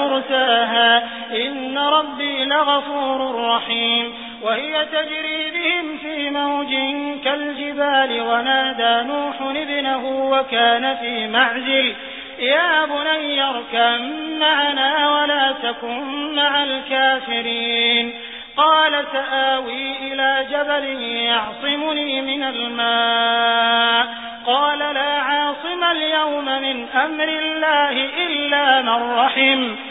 إن ربي لغفور رحيم. وهي تجري بهم في موج كالجبال ونادى نوح ابنه وكان في معزل. يا بني اركب معنا ولا تكن مع الكافرين. قال سآوي إلى جبل يعصمني من الماء. قال لا عاصم اليوم من أمر الله إلا من رحم.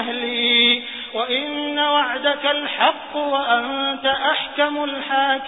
أهلي. وإن وعدك الحق وأنت أحكم الحاكمين.